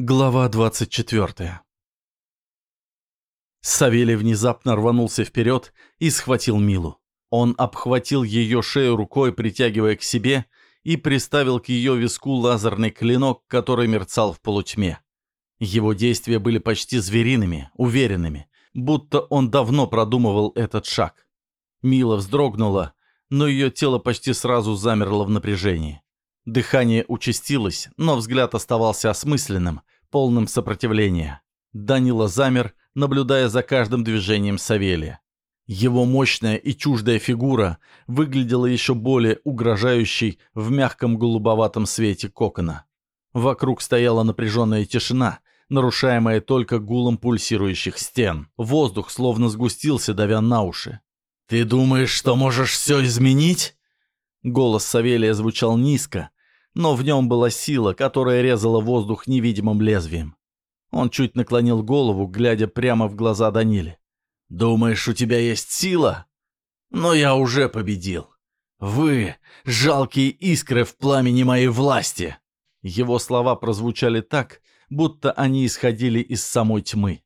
Глава 24 Савелий внезапно рванулся вперед и схватил Милу. Он обхватил ее шею рукой, притягивая к себе, и приставил к ее виску лазерный клинок, который мерцал в полутьме. Его действия были почти звериными, уверенными, будто он давно продумывал этот шаг. Мила вздрогнула, но ее тело почти сразу замерло в напряжении. Дыхание участилось, но взгляд оставался осмысленным, полным сопротивления. Данила замер, наблюдая за каждым движением Савелия. Его мощная и чуждая фигура выглядела еще более угрожающей в мягком голубоватом свете кокона. Вокруг стояла напряженная тишина, нарушаемая только гулом пульсирующих стен. Воздух словно сгустился, давя на уши. «Ты думаешь, что можешь все изменить?» Голос Савелия звучал низко, но в нем была сила, которая резала воздух невидимым лезвием. Он чуть наклонил голову, глядя прямо в глаза Даниле. «Думаешь, у тебя есть сила? Но я уже победил. Вы — жалкие искры в пламени моей власти!» Его слова прозвучали так, будто они исходили из самой тьмы.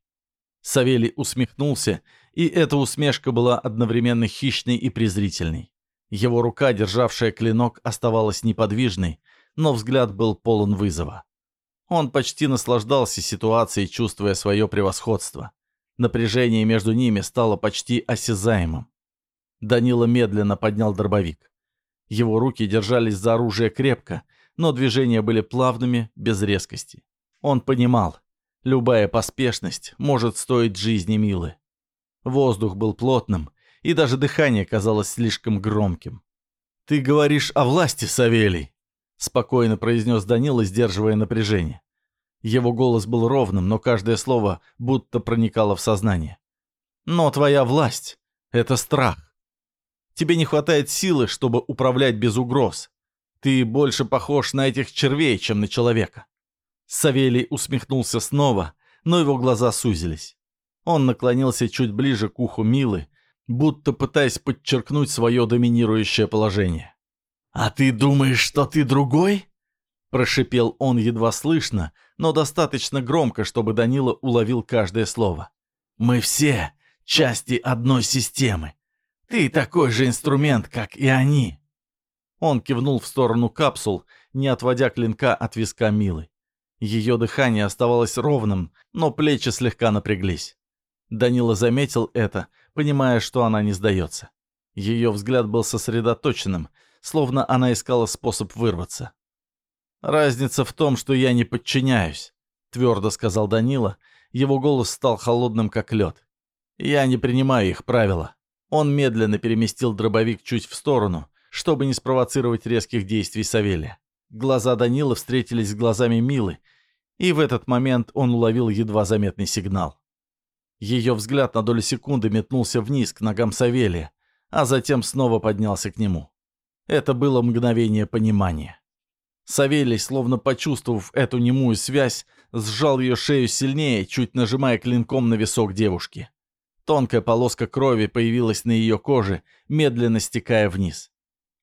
Савелий усмехнулся, и эта усмешка была одновременно хищной и презрительной. Его рука, державшая клинок, оставалась неподвижной, но взгляд был полон вызова. Он почти наслаждался ситуацией, чувствуя свое превосходство. Напряжение между ними стало почти осязаемым. Данила медленно поднял дробовик. Его руки держались за оружие крепко, но движения были плавными, без резкости. Он понимал, любая поспешность может стоить жизни Милы. Воздух был плотным, и даже дыхание казалось слишком громким. «Ты говоришь о власти, Савелий!» Спокойно произнес Данила, сдерживая напряжение. Его голос был ровным, но каждое слово будто проникало в сознание. «Но твоя власть — это страх. Тебе не хватает силы, чтобы управлять без угроз. Ты больше похож на этих червей, чем на человека». Савелий усмехнулся снова, но его глаза сузились. Он наклонился чуть ближе к уху Милы, будто пытаясь подчеркнуть свое доминирующее положение. «А ты думаешь, что ты другой?» Прошипел он едва слышно, но достаточно громко, чтобы Данила уловил каждое слово. «Мы все части одной системы. Ты такой же инструмент, как и они». Он кивнул в сторону капсул, не отводя клинка от виска Милы. Ее дыхание оставалось ровным, но плечи слегка напряглись. Данила заметил это, понимая, что она не сдается. Ее взгляд был сосредоточенным, словно она искала способ вырваться. «Разница в том, что я не подчиняюсь», — твердо сказал Данила. Его голос стал холодным, как лед. «Я не принимаю их правила». Он медленно переместил дробовик чуть в сторону, чтобы не спровоцировать резких действий Савелия. Глаза Данила встретились с глазами Милы, и в этот момент он уловил едва заметный сигнал. Ее взгляд на долю секунды метнулся вниз к ногам Савелия, а затем снова поднялся к нему. Это было мгновение понимания. Савелий, словно почувствовав эту немую связь, сжал ее шею сильнее, чуть нажимая клинком на висок девушки. Тонкая полоска крови появилась на ее коже, медленно стекая вниз.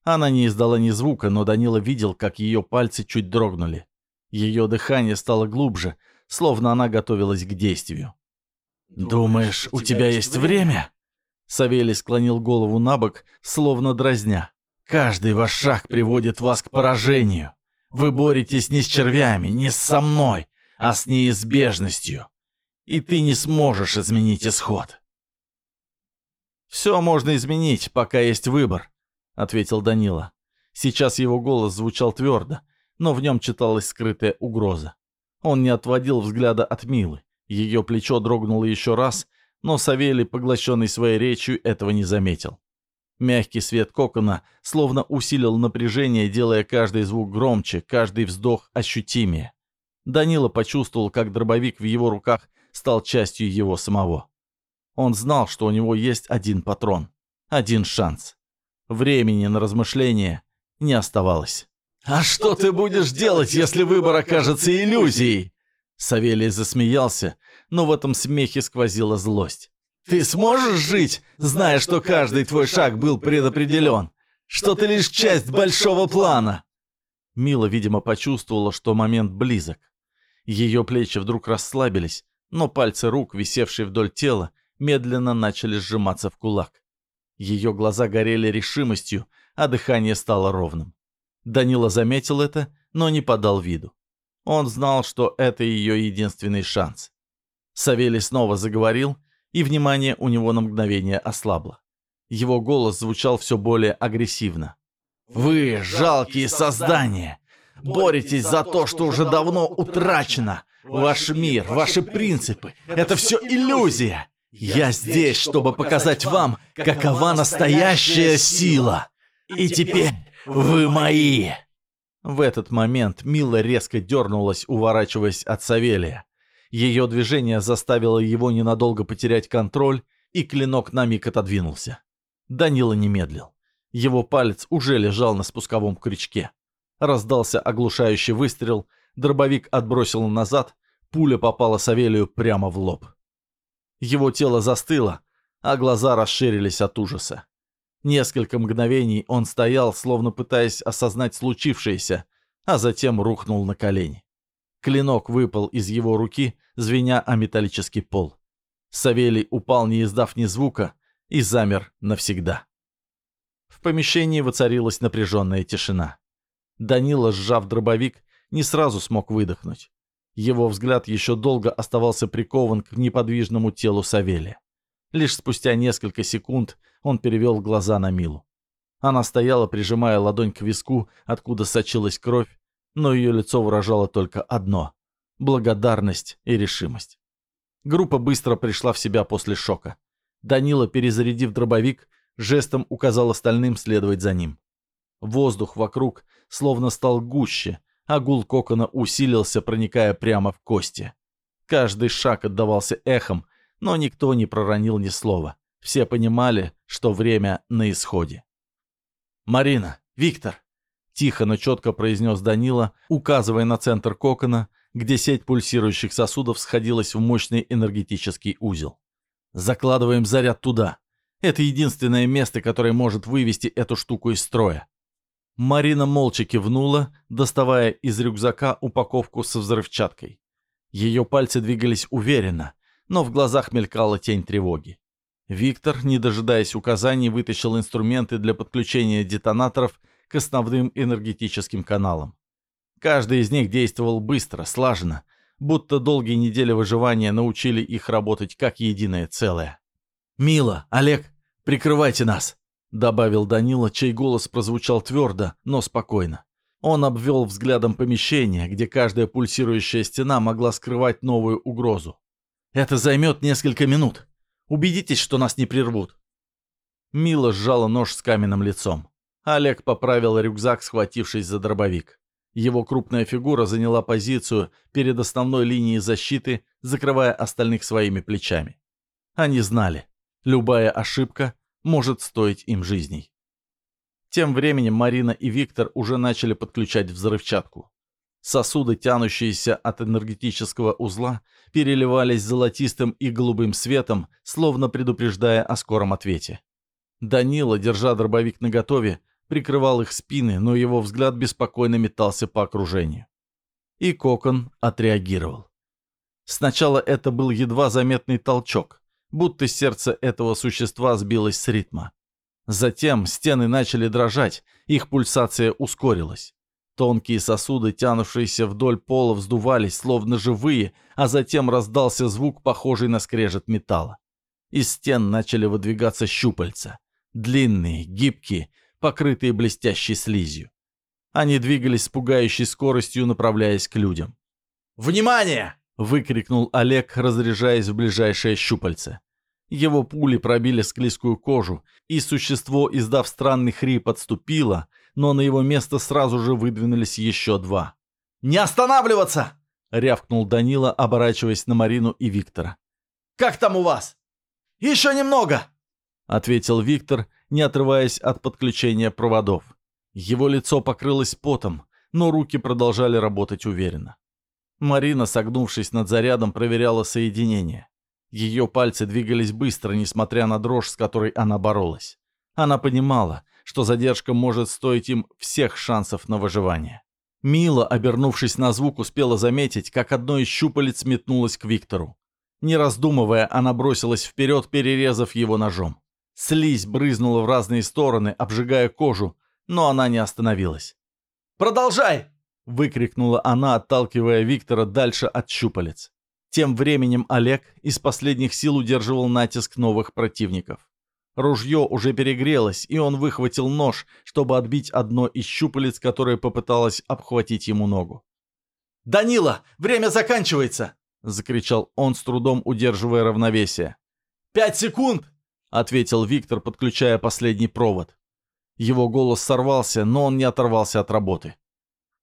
Она не издала ни звука, но Данила видел, как ее пальцы чуть дрогнули. Ее дыхание стало глубже, словно она готовилась к действию. «Думаешь, у тебя есть время?» Савелий склонил голову на бок, словно дразня. Каждый ваш шаг приводит вас к поражению. Вы боретесь не с червями, не со мной, а с неизбежностью. И ты не сможешь изменить исход. «Все можно изменить, пока есть выбор», — ответил Данила. Сейчас его голос звучал твердо, но в нем читалась скрытая угроза. Он не отводил взгляда от Милы. Ее плечо дрогнуло еще раз, но Савелий, поглощенный своей речью, этого не заметил. Мягкий свет кокона словно усилил напряжение, делая каждый звук громче, каждый вздох ощутимее. Данила почувствовал, как дробовик в его руках стал частью его самого. Он знал, что у него есть один патрон, один шанс. Времени на размышления не оставалось. «А что ты будешь делать, если выбор окажется иллюзией?» Савелий засмеялся, но в этом смехе сквозила злость. Ты сможешь жить, зная, что каждый твой шаг был предопределен? Что ты лишь часть большого плана?» Мила, видимо, почувствовала, что момент близок. Ее плечи вдруг расслабились, но пальцы рук, висевшие вдоль тела, медленно начали сжиматься в кулак. Ее глаза горели решимостью, а дыхание стало ровным. Данила заметил это, но не подал виду. Он знал, что это ее единственный шанс. Савелий снова заговорил, и внимание у него на мгновение ослабло. Его голос звучал все более агрессивно. «Вы, жалкие создания, боретесь за то, что уже давно утрачено. Ваш мир, ваши принципы — это все иллюзия. Я здесь, чтобы показать вам, какова настоящая сила. И теперь вы мои!» В этот момент Мила резко дернулась, уворачиваясь от Савелия. Ее движение заставило его ненадолго потерять контроль, и клинок на миг отодвинулся. Данила не медлил. Его палец уже лежал на спусковом крючке. Раздался оглушающий выстрел, дробовик отбросил назад, пуля попала Савелию прямо в лоб. Его тело застыло, а глаза расширились от ужаса. Несколько мгновений он стоял, словно пытаясь осознать случившееся, а затем рухнул на колени. Клинок выпал из его руки, звеня о металлический пол. Савелий упал, не издав ни звука, и замер навсегда. В помещении воцарилась напряженная тишина. Данила, сжав дробовик, не сразу смог выдохнуть. Его взгляд еще долго оставался прикован к неподвижному телу Савелия. Лишь спустя несколько секунд он перевел глаза на Милу. Она стояла, прижимая ладонь к виску, откуда сочилась кровь, но ее лицо выражало только одно — благодарность и решимость. Группа быстро пришла в себя после шока. Данила, перезарядив дробовик, жестом указал остальным следовать за ним. Воздух вокруг словно стал гуще, а гул кокона усилился, проникая прямо в кости. Каждый шаг отдавался эхом, но никто не проронил ни слова. Все понимали, что время на исходе. «Марина! Виктор!» — тихо, но четко произнес Данила, указывая на центр кокона, где сеть пульсирующих сосудов сходилась в мощный энергетический узел. «Закладываем заряд туда. Это единственное место, которое может вывести эту штуку из строя». Марина молча кивнула, доставая из рюкзака упаковку со взрывчаткой. Ее пальцы двигались уверенно, но в глазах мелькала тень тревоги. Виктор, не дожидаясь указаний, вытащил инструменты для подключения детонаторов к основным энергетическим каналам. Каждый из них действовал быстро, слаженно, будто долгие недели выживания научили их работать как единое целое. «Мила, Олег, прикрывайте нас!» — добавил Данила, чей голос прозвучал твердо, но спокойно. Он обвел взглядом помещение, где каждая пульсирующая стена могла скрывать новую угрозу. «Это займет несколько минут. Убедитесь, что нас не прервут». Мила сжала нож с каменным лицом. Олег поправил рюкзак, схватившись за дробовик. Его крупная фигура заняла позицию перед основной линией защиты, закрывая остальных своими плечами. Они знали, любая ошибка может стоить им жизней. Тем временем Марина и Виктор уже начали подключать взрывчатку. Сосуды, тянущиеся от энергетического узла, переливались золотистым и голубым светом, словно предупреждая о скором ответе. Данила, держа дробовик наготове, прикрывал их спины, но его взгляд беспокойно метался по окружению. И Кокон отреагировал. Сначала это был едва заметный толчок, будто сердце этого существа сбилось с ритма. Затем стены начали дрожать, их пульсация ускорилась. Тонкие сосуды, тянувшиеся вдоль пола, вздувались, словно живые, а затем раздался звук, похожий на скрежет металла. Из стен начали выдвигаться щупальца. Длинные, гибкие, покрытые блестящей слизью. Они двигались с пугающей скоростью, направляясь к людям. «Внимание!» — выкрикнул Олег, разряжаясь в ближайшее щупальце. Его пули пробили склизкую кожу, и существо, издав странный хрип, отступило, но на его место сразу же выдвинулись еще два. «Не останавливаться!» — рявкнул Данила, оборачиваясь на Марину и Виктора. «Как там у вас?» «Еще немного!» — ответил Виктор, не отрываясь от подключения проводов. Его лицо покрылось потом, но руки продолжали работать уверенно. Марина, согнувшись над зарядом, проверяла соединение. Ее пальцы двигались быстро, несмотря на дрожь, с которой она боролась. Она понимала, что задержка может стоить им всех шансов на выживание. Мила, обернувшись на звук, успела заметить, как одно из щупалец метнулось к Виктору. Не раздумывая, она бросилась вперед, перерезав его ножом. Слизь брызнула в разные стороны, обжигая кожу, но она не остановилась. «Продолжай!» — выкрикнула она, отталкивая Виктора дальше от щупалец. Тем временем Олег из последних сил удерживал натиск новых противников. Ружье уже перегрелось, и он выхватил нож, чтобы отбить одно из щупалец, которое попыталось обхватить ему ногу. «Данила, время заканчивается!» — закричал он, с трудом удерживая равновесие. «Пять секунд!» — ответил Виктор, подключая последний провод. Его голос сорвался, но он не оторвался от работы.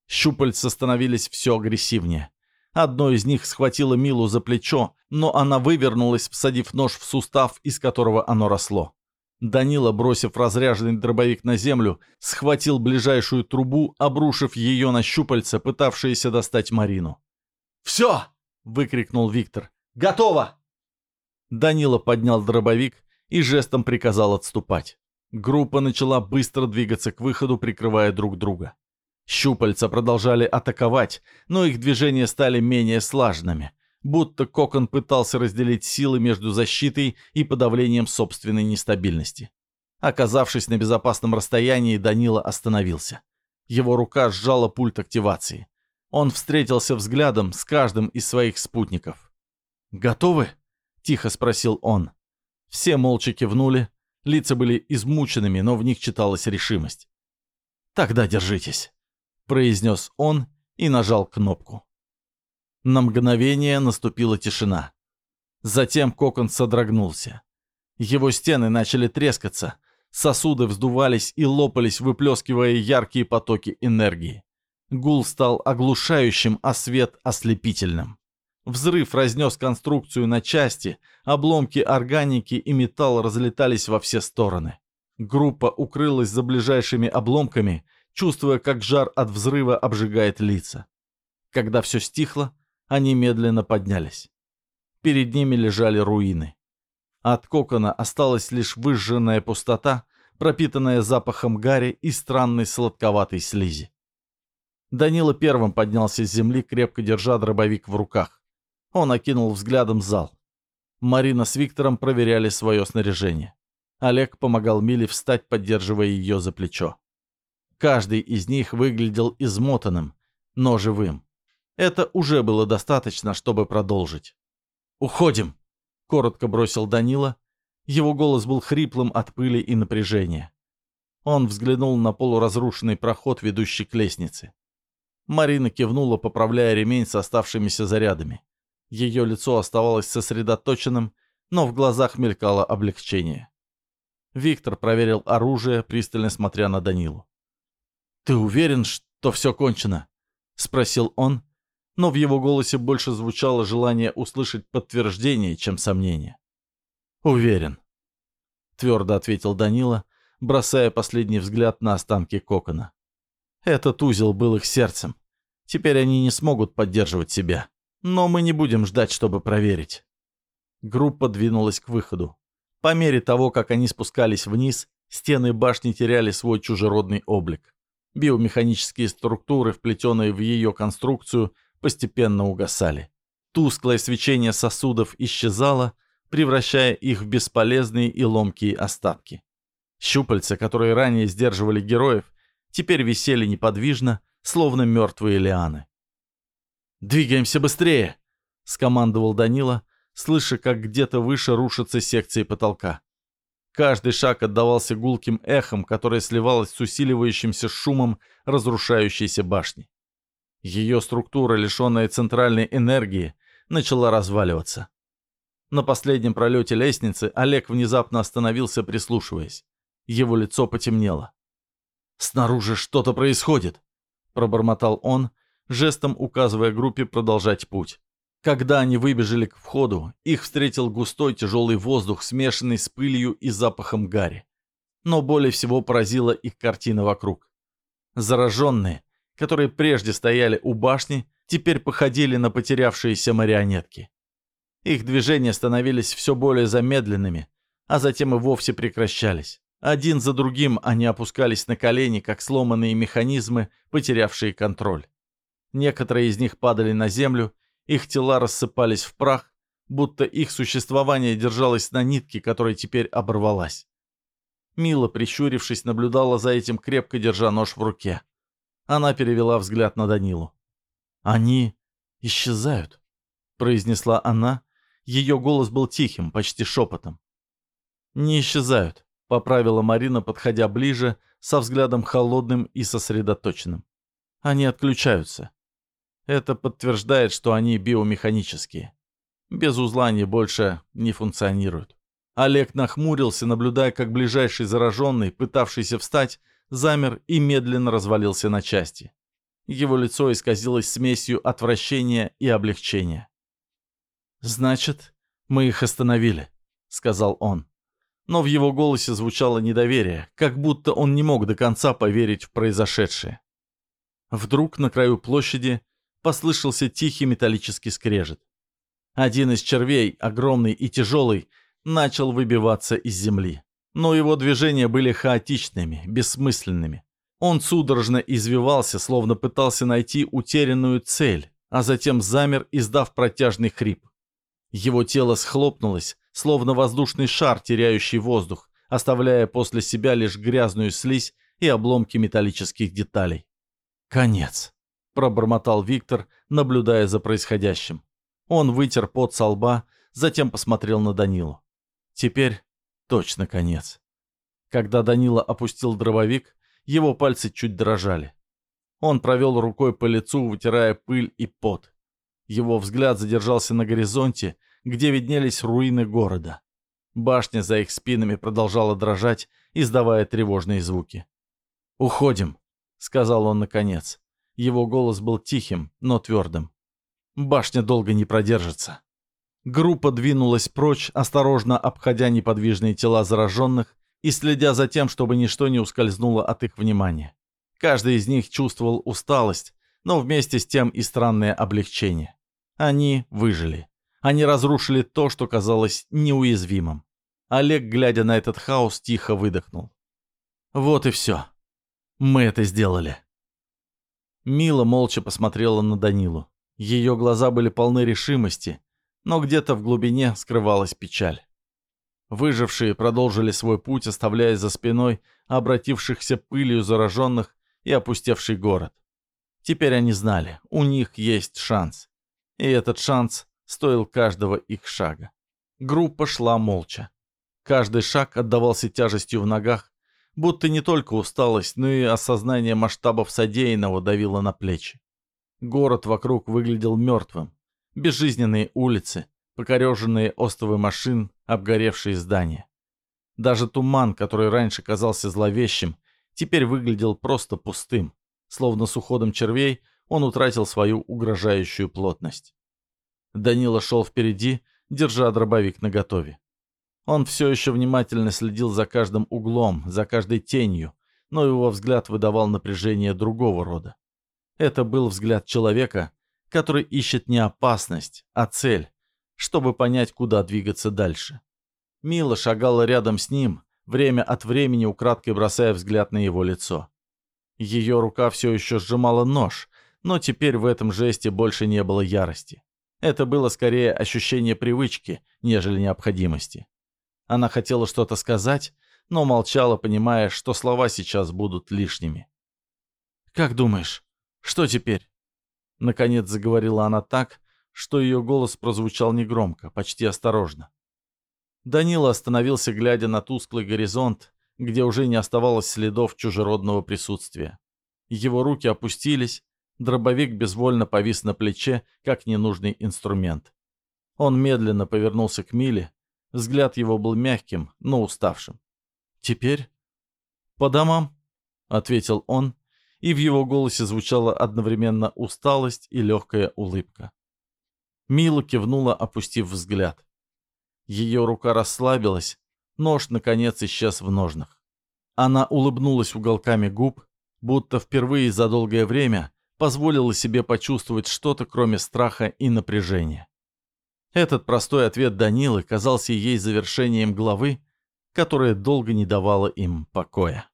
Щупальца становились все агрессивнее. Одно из них схватило Милу за плечо, но она вывернулась, всадив нож в сустав, из которого оно росло. Данила, бросив разряженный дробовик на землю, схватил ближайшую трубу, обрушив ее на щупальца, пытавшиеся достать Марину. «Все!» — выкрикнул Виктор. «Готово!» Данила поднял дробовик и жестом приказал отступать. Группа начала быстро двигаться к выходу, прикрывая друг друга. Щупальца продолжали атаковать, но их движения стали менее слаженными, будто Кокон пытался разделить силы между защитой и подавлением собственной нестабильности. Оказавшись на безопасном расстоянии, Данила остановился. Его рука сжала пульт активации. Он встретился взглядом с каждым из своих спутников. «Готовы?» — тихо спросил он. Все молча кивнули, лица были измученными, но в них читалась решимость. «Тогда держитесь», — произнес он и нажал кнопку. На мгновение наступила тишина. Затем кокон содрогнулся. Его стены начали трескаться, сосуды вздувались и лопались, выплескивая яркие потоки энергии. Гул стал оглушающим, а свет — ослепительным. Взрыв разнес конструкцию на части, обломки органики и металл разлетались во все стороны. Группа укрылась за ближайшими обломками, чувствуя, как жар от взрыва обжигает лица. Когда все стихло, они медленно поднялись. Перед ними лежали руины. От кокона осталась лишь выжженная пустота, пропитанная запахом гари и странной сладковатой слизи. Данила первым поднялся с земли, крепко держа дробовик в руках. Он окинул взглядом зал. Марина с Виктором проверяли свое снаряжение. Олег помогал Миле встать, поддерживая ее за плечо. Каждый из них выглядел измотанным, но живым. Это уже было достаточно, чтобы продолжить. «Уходим!» — коротко бросил Данила. Его голос был хриплым от пыли и напряжения. Он взглянул на полуразрушенный проход, ведущий к лестнице. Марина кивнула, поправляя ремень с оставшимися зарядами. Ее лицо оставалось сосредоточенным, но в глазах мелькало облегчение. Виктор проверил оружие, пристально смотря на Данилу. «Ты уверен, что все кончено?» — спросил он, но в его голосе больше звучало желание услышать подтверждение, чем сомнение. «Уверен», — твердо ответил Данила, бросая последний взгляд на останки кокона. «Этот узел был их сердцем. Теперь они не смогут поддерживать себя. Но мы не будем ждать, чтобы проверить». Группа двинулась к выходу. По мере того, как они спускались вниз, стены башни теряли свой чужеродный облик. Биомеханические структуры, вплетенные в ее конструкцию, постепенно угасали. Тусклое свечение сосудов исчезало, превращая их в бесполезные и ломкие остатки. Щупальца, которые ранее сдерживали героев, теперь висели неподвижно, словно мертвые лианы. «Двигаемся быстрее!» — скомандовал Данила, слыша, как где-то выше рушатся секции потолка. Каждый шаг отдавался гулким эхом, которое сливалось с усиливающимся шумом разрушающейся башни. Ее структура, лишенная центральной энергии, начала разваливаться. На последнем пролете лестницы Олег внезапно остановился, прислушиваясь. Его лицо потемнело. «Снаружи что-то происходит», — пробормотал он, жестом указывая группе продолжать путь. Когда они выбежали к входу, их встретил густой тяжелый воздух, смешанный с пылью и запахом гари. Но более всего поразила их картина вокруг. Зараженные, которые прежде стояли у башни, теперь походили на потерявшиеся марионетки. Их движения становились все более замедленными, а затем и вовсе прекращались. Один за другим они опускались на колени, как сломанные механизмы, потерявшие контроль. Некоторые из них падали на землю, их тела рассыпались в прах, будто их существование держалось на нитке, которая теперь оборвалась. Мила, прищурившись, наблюдала за этим, крепко держа нож в руке. Она перевела взгляд на Данилу. «Они исчезают», — произнесла она. Ее голос был тихим, почти шепотом. «Не исчезают», — поправила Марина, подходя ближе, со взглядом холодным и сосредоточенным. «Они отключаются. Это подтверждает, что они биомеханические. Без узла они больше не функционируют». Олег нахмурился, наблюдая, как ближайший зараженный, пытавшийся встать, замер и медленно развалился на части. Его лицо исказилось смесью отвращения и облегчения. «Значит, мы их остановили», — сказал он. Но в его голосе звучало недоверие, как будто он не мог до конца поверить в произошедшее. Вдруг на краю площади послышался тихий металлический скрежет. Один из червей, огромный и тяжелый, начал выбиваться из земли. Но его движения были хаотичными, бессмысленными. Он судорожно извивался, словно пытался найти утерянную цель, а затем замер, издав протяжный хрип. Его тело схлопнулось, словно воздушный шар, теряющий воздух, оставляя после себя лишь грязную слизь и обломки металлических деталей. «Конец», — пробормотал Виктор, наблюдая за происходящим. Он вытер пот со лба, затем посмотрел на Данилу. Теперь точно конец. Когда Данила опустил дробовик, его пальцы чуть дрожали. Он провел рукой по лицу, вытирая пыль и пот. Его взгляд задержался на горизонте, где виднелись руины города. Башня за их спинами продолжала дрожать, издавая тревожные звуки. «Уходим», — сказал он наконец. Его голос был тихим, но твердым. «Башня долго не продержится». Группа двинулась прочь, осторожно обходя неподвижные тела зараженных и следя за тем, чтобы ничто не ускользнуло от их внимания. Каждый из них чувствовал усталость, но вместе с тем и странное облегчение. Они выжили. Они разрушили то, что казалось неуязвимым. Олег, глядя на этот хаос, тихо выдохнул. «Вот и все. Мы это сделали». Мила молча посмотрела на Данилу. Ее глаза были полны решимости, но где-то в глубине скрывалась печаль. Выжившие продолжили свой путь, оставляя за спиной обратившихся пылью зараженных и опустевший город. Теперь они знали, у них есть шанс. И этот шанс стоил каждого их шага. Группа шла молча. Каждый шаг отдавался тяжестью в ногах, будто не только усталость, но и осознание масштабов содеянного давило на плечи. Город вокруг выглядел мертвым. Безжизненные улицы, покореженные остовы машин, обгоревшие здания. Даже туман, который раньше казался зловещим, теперь выглядел просто пустым, словно с уходом червей он утратил свою угрожающую плотность. Данила шел впереди, держа дробовик наготове. Он все еще внимательно следил за каждым углом, за каждой тенью, но его взгляд выдавал напряжение другого рода. Это был взгляд человека, который ищет не опасность, а цель, чтобы понять, куда двигаться дальше. Мила шагала рядом с ним, время от времени украдкой бросая взгляд на его лицо. Ее рука все еще сжимала нож, но теперь в этом жесте больше не было ярости. Это было скорее ощущение привычки, нежели необходимости. Она хотела что-то сказать, но молчала, понимая, что слова сейчас будут лишними. «Как думаешь, что теперь?» Наконец заговорила она так, что ее голос прозвучал негромко, почти осторожно. Данила остановился, глядя на тусклый горизонт, где уже не оставалось следов чужеродного присутствия. Его руки опустились, Дробовик безвольно повис на плече, как ненужный инструмент. Он медленно повернулся к Миле. Взгляд его был мягким, но уставшим. «Теперь?» «По домам», — ответил он, и в его голосе звучала одновременно усталость и легкая улыбка. Мила кивнула, опустив взгляд. Ее рука расслабилась, нож, наконец, исчез в ножнах. Она улыбнулась уголками губ, будто впервые за долгое время позволила себе почувствовать что-то, кроме страха и напряжения. Этот простой ответ Данилы казался ей завершением главы, которое долго не давало им покоя.